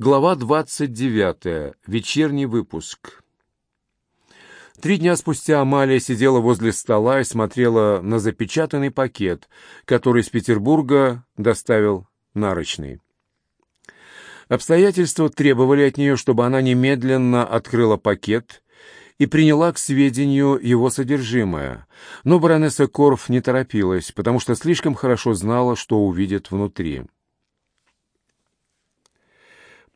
Глава 29. Вечерний выпуск. Три дня спустя Амалия сидела возле стола и смотрела на запечатанный пакет, который из Петербурга доставил Нарочный. Обстоятельства требовали от нее, чтобы она немедленно открыла пакет и приняла к сведению его содержимое. Но баронесса Корф не торопилась, потому что слишком хорошо знала, что увидит внутри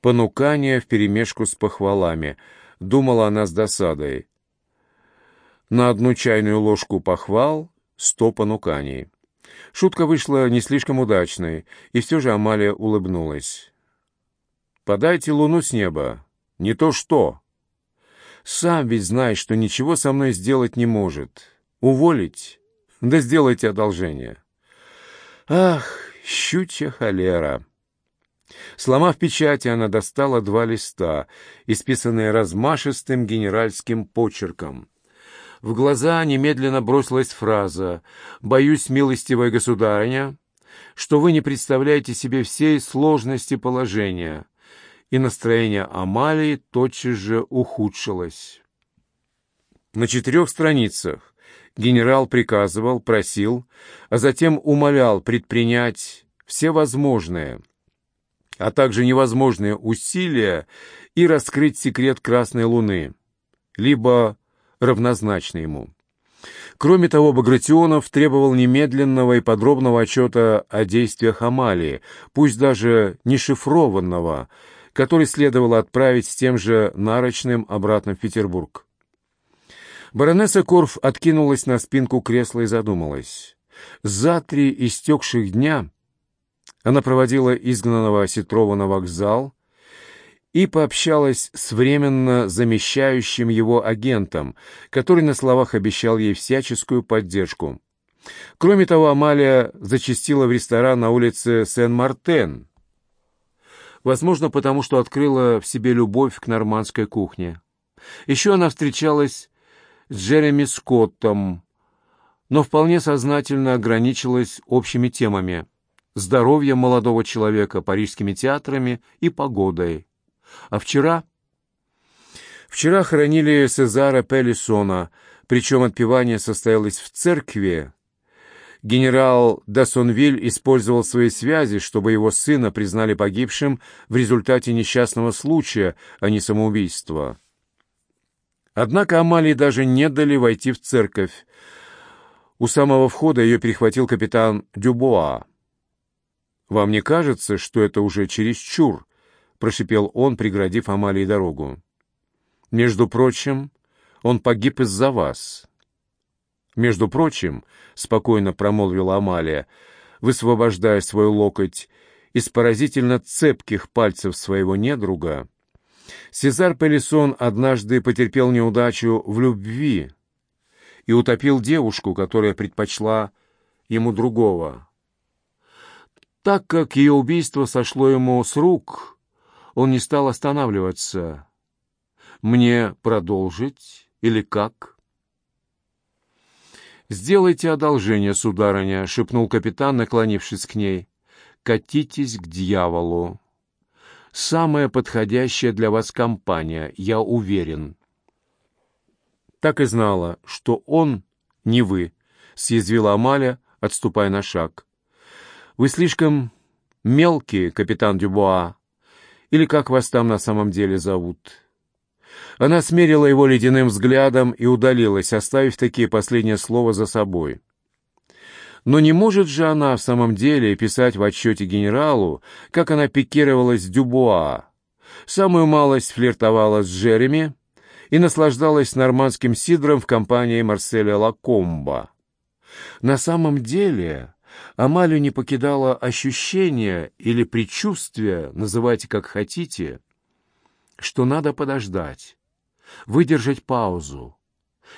понукание вперемешку с похвалами. Думала она с досадой. На одну чайную ложку похвал — сто понуканий. Шутка вышла не слишком удачной, и все же Амалия улыбнулась. «Подайте луну с неба. Не то что. Сам ведь знаешь, что ничего со мной сделать не может. Уволить? Да сделайте одолжение». «Ах, щучья холера!» Сломав печати, она достала два листа, исписанные размашистым генеральским почерком. В глаза немедленно бросилась фраза «Боюсь, милостивая государыня, что вы не представляете себе всей сложности положения». И настроение Амалии тотчас же ухудшилось. На четырех страницах генерал приказывал, просил, а затем умолял предпринять все возможные – а также невозможные усилия и раскрыть секрет Красной Луны, либо равнозначно ему. Кроме того, Багратионов требовал немедленного и подробного отчета о действиях Амалии, пусть даже не шифрованного, который следовало отправить с тем же нарочным обратно в Петербург. Баронесса Корф откинулась на спинку кресла и задумалась. За три истекших дня она проводила изгнанного Осетрова на вокзал и пообщалась с временно замещающим его агентом, который на словах обещал ей всяческую поддержку. Кроме того, Амалия зачастила в ресторан на улице Сен-Мартен, возможно, потому что открыла в себе любовь к нормандской кухне. Еще она встречалась с Джереми Скоттом, но вполне сознательно ограничилась общими темами – здоровьем молодого человека, парижскими театрами и погодой. А вчера... Вчера хоронили Сезара Пеллисона, причем отпевание состоялось в церкви. Генерал Дасонвиль использовал свои связи, чтобы его сына признали погибшим в результате несчастного случая, а не самоубийства. Однако Амалии даже не дали войти в церковь. У самого входа ее перехватил капитан Дюбуа. «Вам не кажется, что это уже чересчур?» — прошипел он, преградив Амалии дорогу. «Между прочим, он погиб из-за вас». «Между прочим», — спокойно промолвила Амалия, высвобождая свой локоть из поразительно цепких пальцев своего недруга, Сезар Пелисон однажды потерпел неудачу в любви и утопил девушку, которая предпочла ему другого. Так как ее убийство сошло ему с рук, он не стал останавливаться. «Мне продолжить или как?» «Сделайте одолжение, сударыня», — шепнул капитан, наклонившись к ней. «Катитесь к дьяволу. Самая подходящая для вас компания, я уверен». Так и знала, что он не вы, — съязвила Амаля, отступая на шаг. Вы слишком мелкий, капитан Дюбуа, или как вас там на самом деле зовут?» Она смерила его ледяным взглядом и удалилась, оставив такие последние слова за собой. Но не может же она в самом деле писать в отчете генералу, как она пикировалась с Дюбуа, самую малость флиртовала с Джереми и наслаждалась нормандским сидром в компании Марселя Лакомба. На самом деле Амалию не покидало ощущение или предчувствие, называйте как хотите, что надо подождать, выдержать паузу,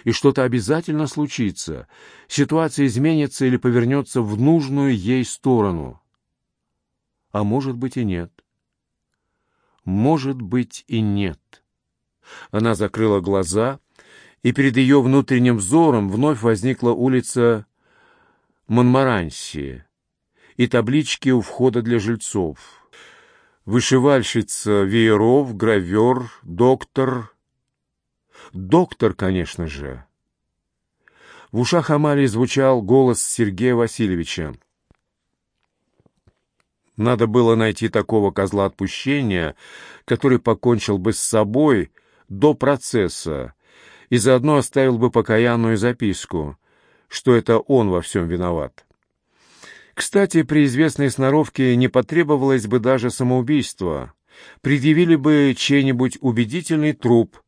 и что-то обязательно случится, ситуация изменится или повернется в нужную ей сторону. А может быть и нет. Может быть и нет. Она закрыла глаза, и перед ее внутренним взором вновь возникла улица Монмаранси и таблички у входа для жильцов. Вышивальщица вееров, гравер, доктор. Доктор, конечно же. В ушах Амалии звучал голос Сергея Васильевича. Надо было найти такого козла отпущения, который покончил бы с собой до процесса и заодно оставил бы покаянную записку, что это он во всем виноват. Кстати, при известной сноровке не потребовалось бы даже самоубийства. Предъявили бы чей-нибудь убедительный труп,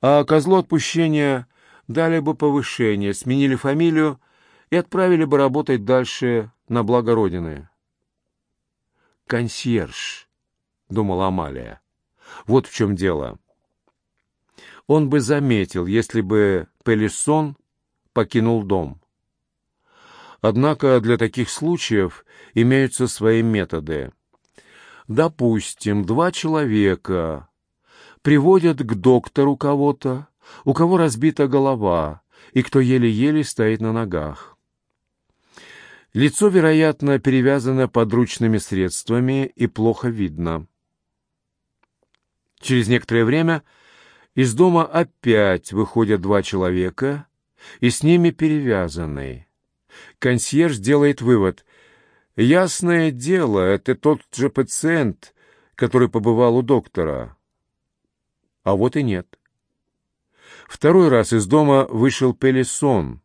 а козлу отпущения дали бы повышение, сменили фамилию и отправили бы работать дальше на благо Родины. «Консьерж», — думала Амалия. «Вот в чем дело. Он бы заметил, если бы Пелисон покинул дом. Однако для таких случаев имеются свои методы. Допустим, два человека приводят к доктору кого-то, у кого разбита голова, и кто еле-еле стоит на ногах. Лицо, вероятно, перевязано подручными средствами и плохо видно. Через некоторое время из дома опять выходят два человека, и с ними перевязанный. Консьерж делает вывод. Ясное дело, это тот же пациент, который побывал у доктора. А вот и нет. Второй раз из дома вышел Пелесон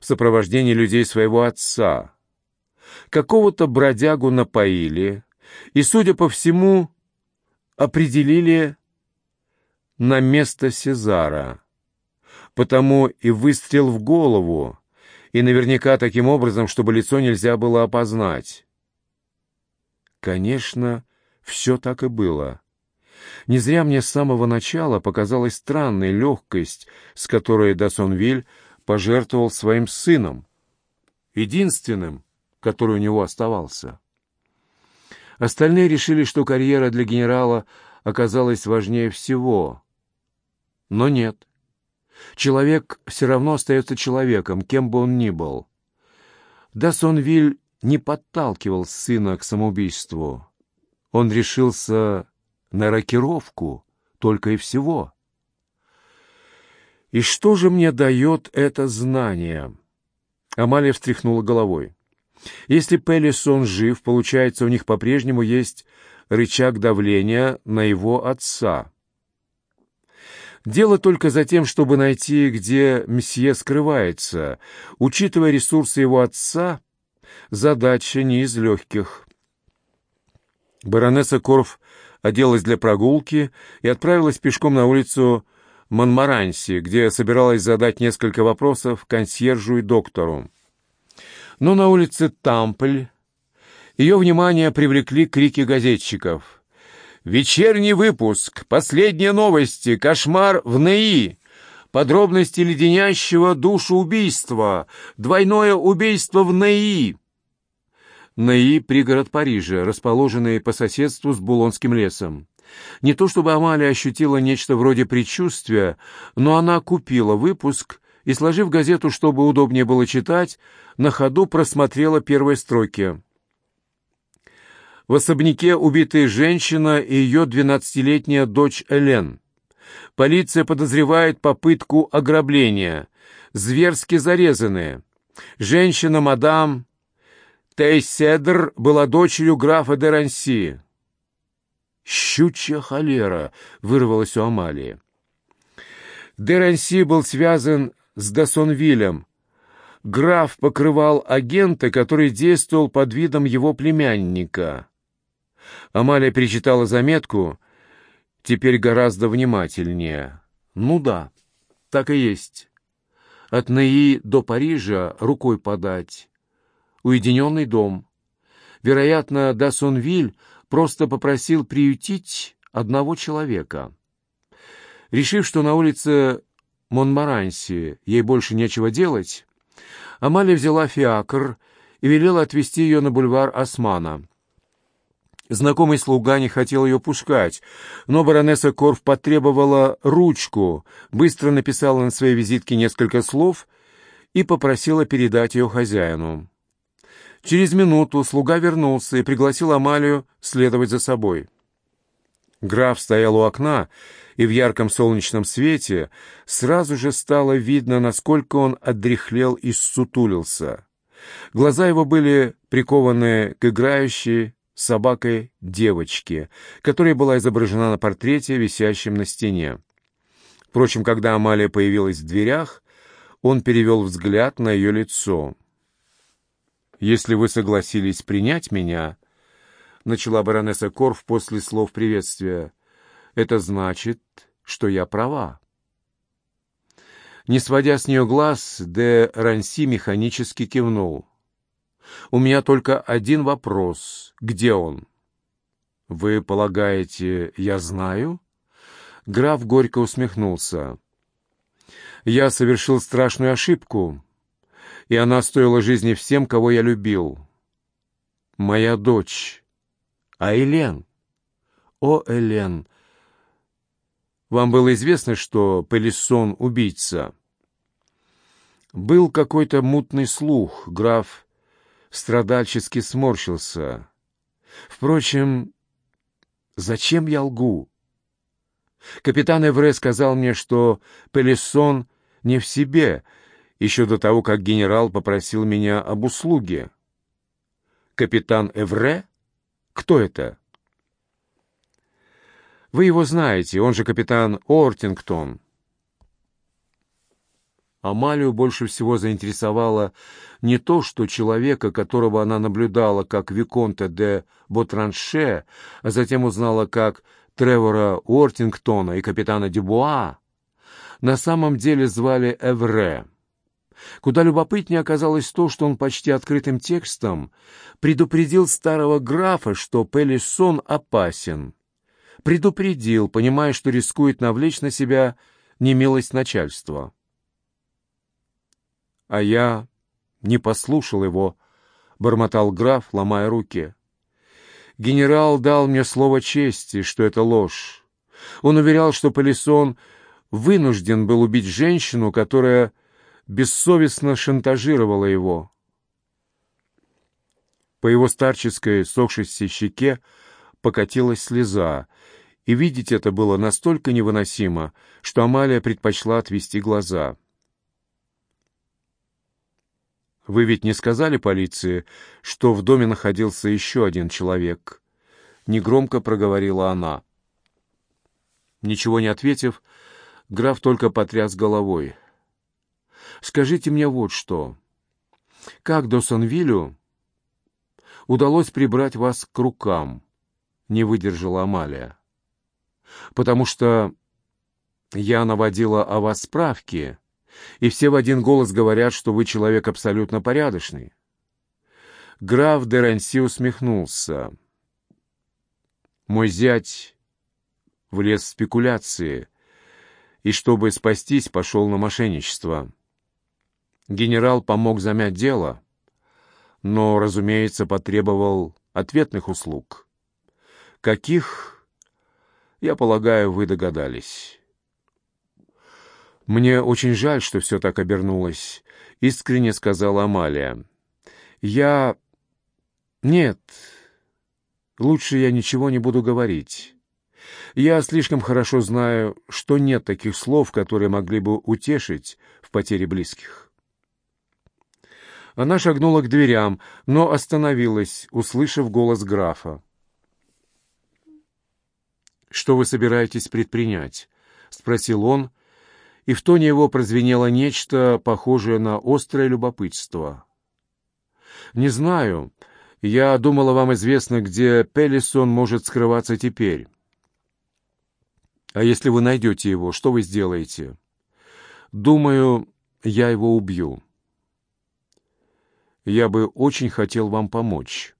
в сопровождении людей своего отца. Какого-то бродягу напоили и, судя по всему, определили на место Сезара. Потому и выстрел в голову, и наверняка таким образом, чтобы лицо нельзя было опознать. Конечно, все так и было. Не зря мне с самого начала показалась странной легкость, с которой Дасонвиль пожертвовал своим сыном, единственным, который у него оставался. Остальные решили, что карьера для генерала оказалась важнее всего. Но нет. Человек все равно остается человеком, кем бы он ни был. Дасонвиль не подталкивал сына к самоубийству. Он решился на рокировку, только и всего. «И что же мне дает это знание?» Амалия встряхнула головой. «Если Пеллисон жив, получается, у них по-прежнему есть рычаг давления на его отца». Дело только за тем, чтобы найти, где мсье скрывается. Учитывая ресурсы его отца, задача не из легких. Баронесса Корф оделась для прогулки и отправилась пешком на улицу Монмаранси, где собиралась задать несколько вопросов консьержу и доктору. Но на улице Тампль ее внимание привлекли крики газетчиков. Вечерний выпуск. Последние новости. Кошмар в НЭИ. Подробности леденящего душу убийства. Двойное убийство в НЭИ. НЭИ — пригород Парижа, расположенный по соседству с Булонским лесом. Не то чтобы Амалия ощутила нечто вроде предчувствия, но она купила выпуск и, сложив газету, чтобы удобнее было читать, на ходу просмотрела первые строки. В особняке убитая женщина и ее двенадцатилетняя дочь Элен. Полиция подозревает попытку ограбления. Зверски зарезанные. Женщина мадам Тейседр была дочерью графа де Ранси. «Щучья холера!» — вырвалась у Амалии. Де Ранси был связан с Дасонвилем. Граф покрывал агента, который действовал под видом его племянника. Амалия перечитала заметку, теперь гораздо внимательнее. Ну да, так и есть. От Неи до Парижа рукой подать. Уединенный дом. Вероятно, Дасонвиль просто попросил приютить одного человека. Решив, что на улице Монмаранси ей больше нечего делать, Амалия взяла фиакр и велела отвезти ее на бульвар Османа. Знакомый слуга не хотел ее пускать, но баронесса Корф потребовала ручку, быстро написала на своей визитке несколько слов и попросила передать ее хозяину. Через минуту слуга вернулся и пригласил Амалию следовать за собой. Граф стоял у окна, и в ярком солнечном свете сразу же стало видно, насколько он отдряхлел и ссутулился. Глаза его были прикованы к играющей собакой девочке, которая была изображена на портрете, висящем на стене. Впрочем, когда Амалия появилась в дверях, он перевел взгляд на ее лицо. «Если вы согласились принять меня», — начала баронесса Корф после слов приветствия, — «это значит, что я права». Не сводя с нее глаз, де Ранси механически кивнул. «У меня только один вопрос. Где он?» «Вы полагаете, я знаю?» Граф горько усмехнулся. «Я совершил страшную ошибку, и она стоила жизни всем, кого я любил. Моя дочь. А Элен? О, Элен! Вам было известно, что Пелисон — убийца?» Был какой-то мутный слух, граф страдальчески сморщился. Впрочем, зачем я лгу? Капитан Эвре сказал мне, что Пелесон не в себе, еще до того, как генерал попросил меня об услуге. Капитан Эвре? Кто это? Вы его знаете, он же капитан Ортингтон. Амалию больше всего заинтересовало не то, что человека, которого она наблюдала как Виконта де Ботранше, а затем узнала как Тревора Уортингтона и капитана Дюбуа, на самом деле звали Эвре. Куда любопытнее оказалось то, что он почти открытым текстом предупредил старого графа, что Пелисон опасен. Предупредил, понимая, что рискует навлечь на себя немилость начальства. А я не послушал его, — бормотал граф, ломая руки. Генерал дал мне слово чести, что это ложь. Он уверял, что Полисон вынужден был убить женщину, которая бессовестно шантажировала его. По его старческой сохшейся щеке покатилась слеза, и видеть это было настолько невыносимо, что Амалия предпочла отвести глаза. «Вы ведь не сказали полиции, что в доме находился еще один человек?» Негромко проговорила она. Ничего не ответив, граф только потряс головой. «Скажите мне вот что. Как до Сонвилю удалось прибрать вас к рукам?» Не выдержала Амалия. «Потому что я наводила о вас справки» и все в один голос говорят, что вы человек абсолютно порядочный. Граф де Ранси усмехнулся. Мой зять влез в спекуляции и, чтобы спастись, пошел на мошенничество. Генерал помог замять дело, но, разумеется, потребовал ответных услуг. Каких, я полагаю, вы догадались». «Мне очень жаль, что все так обернулось», — искренне сказала Амалия. «Я... Нет, лучше я ничего не буду говорить. Я слишком хорошо знаю, что нет таких слов, которые могли бы утешить в потере близких». Она шагнула к дверям, но остановилась, услышав голос графа. «Что вы собираетесь предпринять?» — спросил он, — и в тоне его прозвенело нечто похожее на острое любопытство. «Не знаю. Я думала, вам известно, где Пеллисон может скрываться теперь. А если вы найдете его, что вы сделаете? Думаю, я его убью. Я бы очень хотел вам помочь».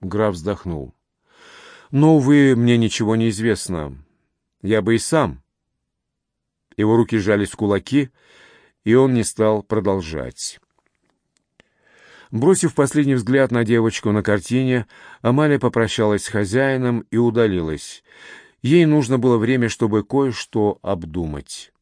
Граф вздохнул. «Но, увы, мне ничего не известно. Я бы и сам его руки сжались в кулаки, и он не стал продолжать. Бросив последний взгляд на девочку на картине, Амалия попрощалась с хозяином и удалилась. Ей нужно было время, чтобы кое-что обдумать.